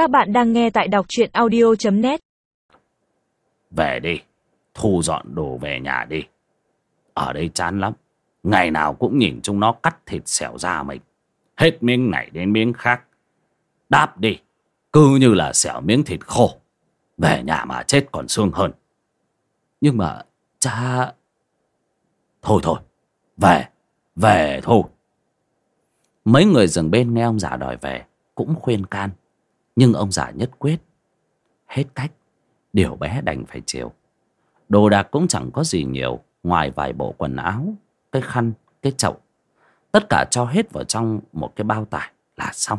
Các bạn đang nghe tại đọc truyện audio.net Về đi, Thu dọn đồ về nhà đi. Ở đây chán lắm, Ngày nào cũng nhìn chúng nó cắt thịt xẻo ra mình. Hết miếng này đến miếng khác. Đáp đi, Cứ như là xẻo miếng thịt khô. Về nhà mà chết còn xương hơn. Nhưng mà, cha Thôi thôi, Về Về thôi. Mấy người dừng bên nghe ông già đòi về, Cũng khuyên can. Nhưng ông già nhất quyết. Hết cách Điều bé đành phải chịu. Đồ đạc cũng chẳng có gì nhiều Ngoài vài bộ quần áo Cái khăn, cái chậu. Tất cả cho hết vào trong một cái bao tải Là xong.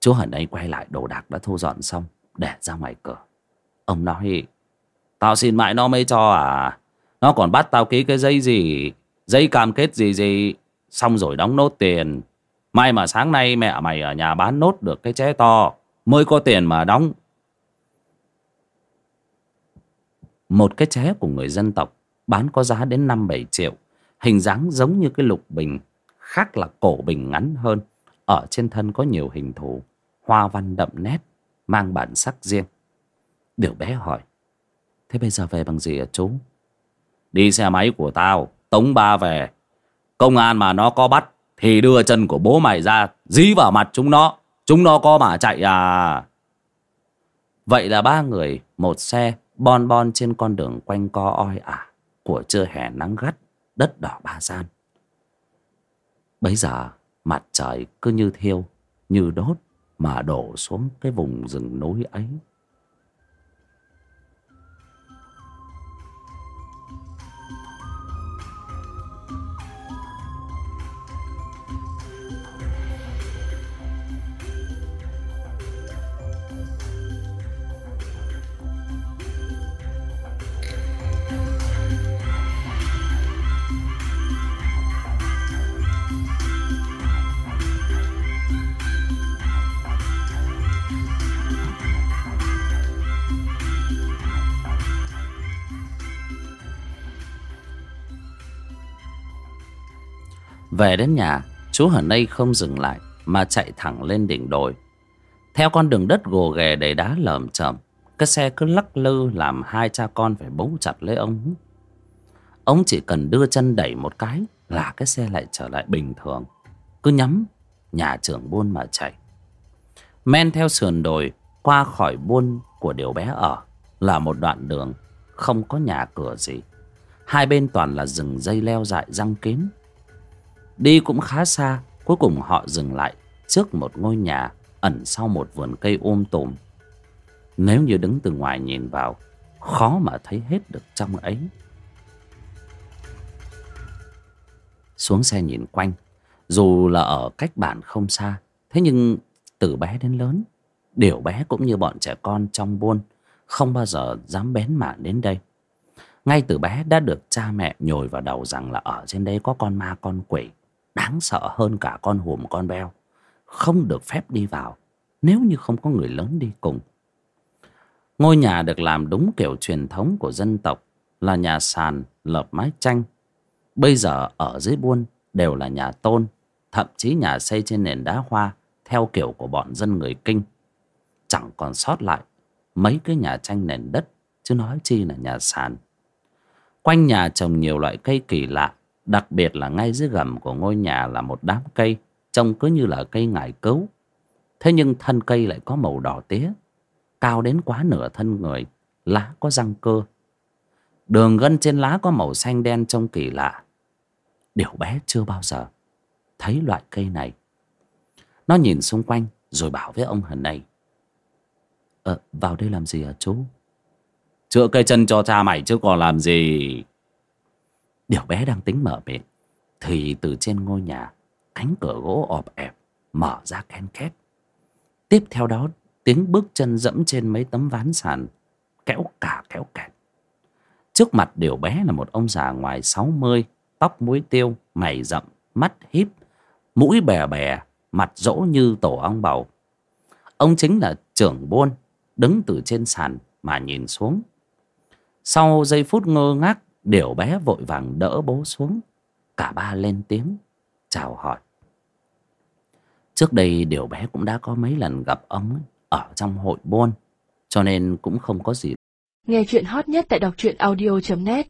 Chú hẳn ấy quay lại đồ đạc đã thu dọn xong Để ra ngoài cửa. Ông nói Tao xin mãi nó mới cho à. Nó còn bắt tao ký cái giấy gì Giấy cam kết gì gì Xong rồi đóng nốt tiền. May mà sáng nay mẹ mày ở nhà bán nốt được cái ché to, Mới có tiền mà đóng. Một cái ché của người dân tộc Bán có giá đến 5-7 triệu, Hình dáng giống như cái lục bình, Khác là cổ bình ngắn hơn. Ở trên thân có nhiều hình thù, Hoa văn đậm nét, Mang bản sắc riêng. Điều bé hỏi, Thế bây giờ về bằng gì hả chú? Đi xe máy của tao, Tống ba về. Công an mà nó có bắt thì đưa chân của bố mày ra, Dí vào mặt chúng nó. Chúng nó có mà chạy à. Vậy là ba người, Một xe bon bon trên con đường quanh co oi ả Của trưa hè nắng gắt, Đất đỏ ba gian. Bấy giờ mặt trời cứ như thiêu, Như đốt Mà đổ xuống cái vùng rừng núi ấy. Về đến nhà, Chú Hờ Nây không dừng lại, Mà chạy thẳng lên đỉnh đồi. Theo con đường đất gồ ghề đầy đá lởm chởm, Cái xe cứ lắc lư Làm hai cha con phải bấu chặt lấy ông. Ông chỉ cần đưa chân đẩy một cái Là cái xe lại trở lại bình thường. Cứ nhắm, Nhà trưởng buôn mà chạy. Men theo sườn đồi Qua khỏi buôn của điều bé ở Là một đoạn đường, Không có nhà cửa gì. Hai bên toàn là rừng dây leo dại răng kín. Đi cũng khá xa, Cuối cùng họ dừng lại Trước một ngôi nhà Ẩn sau một vườn cây ôm tùm. Nếu như đứng từ ngoài nhìn vào, Khó mà thấy hết được trong ấy. Xuống xe nhìn quanh, Dù là ở cách bản không xa, Thế nhưng từ bé đến lớn, Điều bé cũng như bọn trẻ con trong buôn Không bao giờ dám bén mảng đến đây. Ngay từ bé đã được cha mẹ nhồi vào đầu rằng là ở trên đây có con ma, con quỷ đáng sợ hơn cả con hùm con beo. Không được phép đi vào, nếu như không có người lớn đi cùng. Ngôi nhà được làm đúng kiểu truyền thống của dân tộc là nhà sàn lợp mái tranh bây giờ ở dưới buôn đều là nhà tôn, thậm chí nhà xây trên nền đá hoa theo kiểu của bọn dân người kinh. Chẳng còn sót lại mấy cái nhà tranh nền đất, chứ nói chi là nhà sàn. Quanh nhà trồng nhiều loại cây kỳ lạ Đặc biệt là ngay dưới gầm của ngôi nhà là một đám cây, Trông cứ như là cây ngải cứu. Thế nhưng thân cây lại có màu đỏ tía, Cao đến quá nửa thân người, Lá có răng cơ. Đường gân trên lá có màu xanh đen trông kỳ lạ. Điều bé chưa bao giờ Thấy loại cây này. Nó nhìn xung quanh Rồi bảo với ông hần này Ờ vào đây làm gì hả chú? Chữa cây chân cho cha mày chứ còn làm gì? Điều bé đang tính mở miệng. Thì từ trên ngôi nhà Cánh cửa gỗ ọp ẹp Mở ra ken két. Tiếp theo đó tiếng bước chân dẫm trên mấy tấm ván sàn Kéo cả kéo kẹt. Trước mặt điều bé là một ông già ngoài sáu mươi Tóc muối tiêu, mày rậm, mắt híp Mũi bè bè, mặt rỗ như tổ ong bầu. Ông chính là trưởng buôn Đứng từ trên sàn mà nhìn xuống. Sau giây phút ngơ ngác Điều bé vội vàng đỡ bố xuống. Cả ba lên tiếng, Chào hỏi. Trước đây, Điều bé cũng đã có mấy lần gặp ông ấy ở trong hội buôn, cho nên cũng không có gì. Nghe chuyện hot nhất tại đọc truyện audio.net